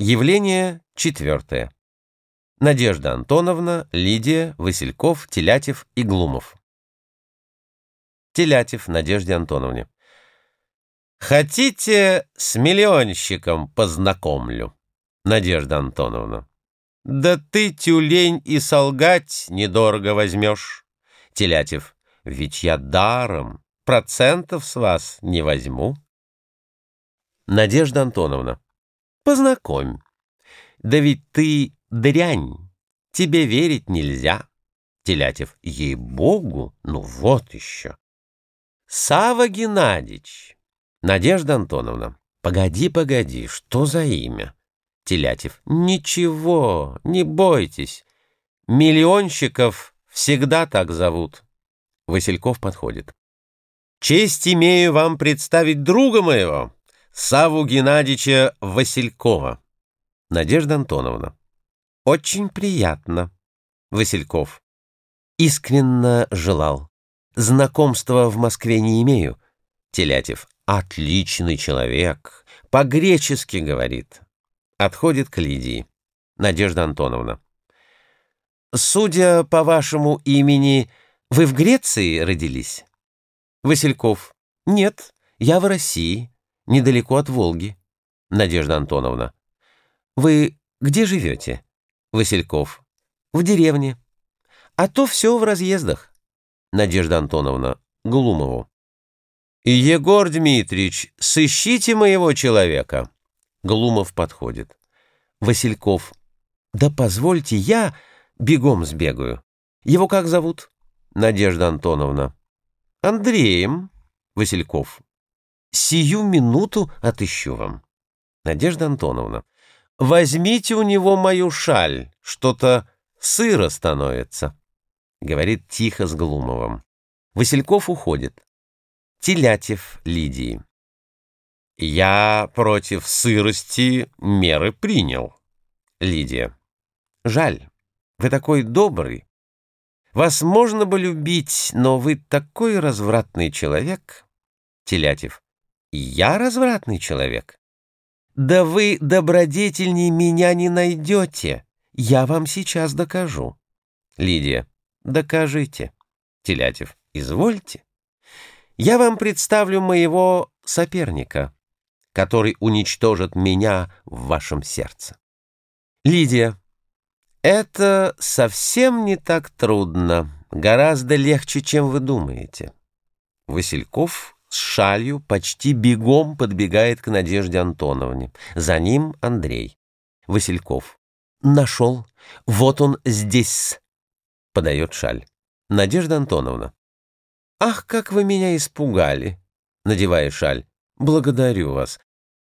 Явление четвертое. Надежда Антоновна, Лидия, Васильков, Телятев и Глумов. Телятев Надежде Антоновне. «Хотите, с миллионщиком познакомлю?» Надежда Антоновна. «Да ты, тюлень, и солгать недорого возьмешь». Телятев. «Ведь я даром, процентов с вас не возьму». Надежда Антоновна. Познакомь. Да ведь ты дрянь, тебе верить нельзя. Телятев, ей-богу, ну вот еще. Сава Геннадьевич. Надежда Антоновна. Погоди, погоди, что за имя? Телятев. Ничего, не бойтесь. Миллионщиков всегда так зовут. Васильков подходит. Честь имею вам представить друга моего, Саву Геннадьевича Василькова. Надежда Антоновна. Очень приятно. Васильков. Искренно желал. Знакомства в Москве не имею. Телятев. Отличный человек. По-гречески говорит. Отходит к Лидии. Надежда Антоновна. Судя по вашему имени, вы в Греции родились? Васильков. Нет, я в России недалеко от Волги. Надежда Антоновна. Вы где живете? Васильков. В деревне. А то все в разъездах. Надежда Антоновна. Глумову. Егор Дмитриевич, сыщите моего человека. Глумов подходит. Васильков. Да позвольте, я бегом сбегаю. Его как зовут? Надежда Антоновна. Андреем. Васильков. Сию минуту отыщу вам. Надежда Антоновна. Возьмите у него мою шаль, что-то сыро становится. Говорит тихо с Глумовым. Васильков уходит. Телятев Лидии. Я против сырости меры принял. Лидия. Жаль, вы такой добрый. Вас можно бы любить, но вы такой развратный человек. Телятев. Я развратный человек? Да вы добродетельней меня не найдете. Я вам сейчас докажу. Лидия. Докажите. Телятев. Извольте. Я вам представлю моего соперника, который уничтожит меня в вашем сердце. Лидия. Это совсем не так трудно. Гораздо легче, чем вы думаете. Васильков с шалью почти бегом подбегает к Надежде Антоновне. За ним Андрей. Васильков. Нашел. Вот он здесь. Подает шаль. Надежда Антоновна. Ах, как вы меня испугали. Надевая шаль. Благодарю вас.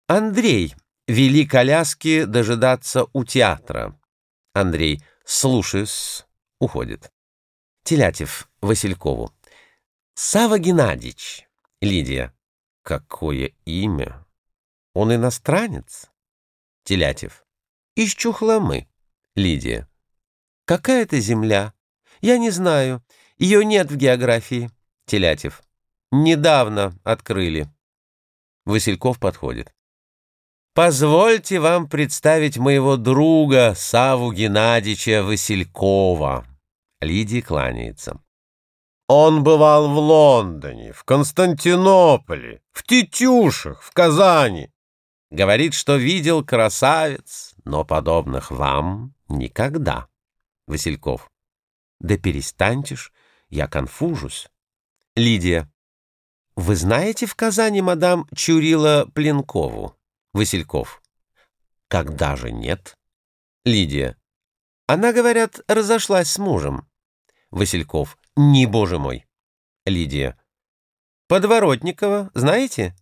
Андрей, вели коляски дожидаться у театра. Андрей. Слушаюсь. Уходит. Телятев Василькову. Сава Геннадьевич. Лидия. Какое имя? Он иностранец? Телятев. Из Чухломы. Лидия. Какая это земля? Я не знаю. Ее нет в географии. Телятев. Недавно открыли. Васильков подходит. Позвольте вам представить моего друга Саву Геннадьевича Василькова. Лидия кланяется. Он бывал в Лондоне, в Константинополе, в Тетюшах, в Казани. Говорит, что видел красавец, но подобных вам никогда. Васильков. Да перестаньте ж, я конфужусь. Лидия. Вы знаете в Казани мадам Чурила Пленкову? Васильков. Когда же нет? Лидия. Она, говорят, разошлась с мужем. Васильков. Не, боже мой. Лидия. Подворотникова, знаете?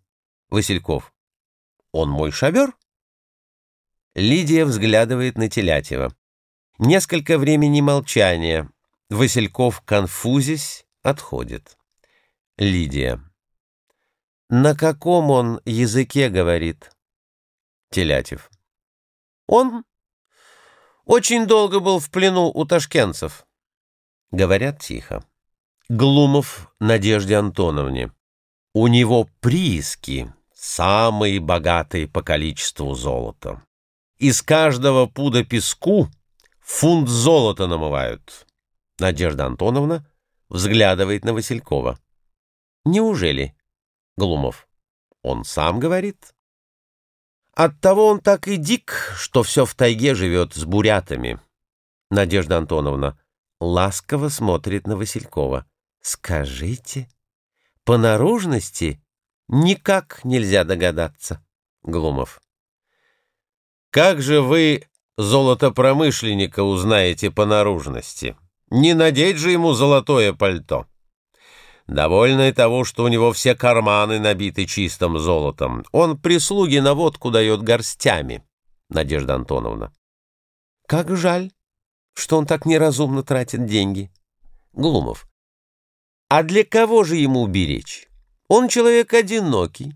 Васильков. Он мой шабер? Лидия взглядывает на Телятева. Несколько времени молчания. Васильков, конфузясь, отходит. Лидия. На каком он языке говорит? Телятев. Он очень долго был в плену у ташкентцев. Говорят тихо. Глумов Надежде Антоновне. У него прииски самые богатые по количеству золота. из каждого пуда песку фунт золота намывают. Надежда Антоновна взглядывает на Василькова. Неужели? Глумов. Он сам говорит. Оттого он так и дик, что все в тайге живет с бурятами. Надежда Антоновна ласково смотрит на Василькова. Скажите, по наружности никак нельзя догадаться. Глумов. Как же вы золотопромышленника узнаете по наружности? Не надеть же ему золотое пальто. Довольно и того, что у него все карманы набиты чистым золотом. Он прислуги на водку дает горстями, Надежда Антоновна. Как жаль, что он так неразумно тратит деньги. Глумов. А для кого же ему беречь? Он человек одинокий.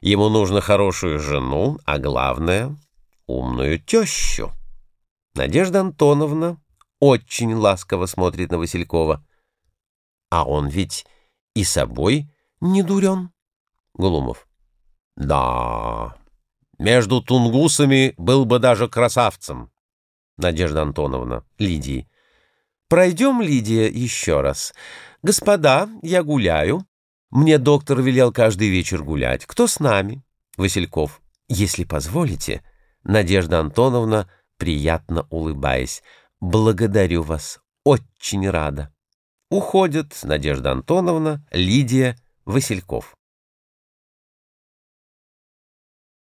Ему нужно хорошую жену, а главное — умную тещу. Надежда Антоновна очень ласково смотрит на Василькова. А он ведь и собой не дурен. Глумов. Да, между тунгусами был бы даже красавцем. Надежда Антоновна, Лидии. Пройдем, Лидия, еще раз. Господа, я гуляю. Мне доктор велел каждый вечер гулять. Кто с нами? Васильков. Если позволите, Надежда Антоновна, приятно улыбаясь. Благодарю вас. Очень рада. Уходят Надежда Антоновна, Лидия, Васильков.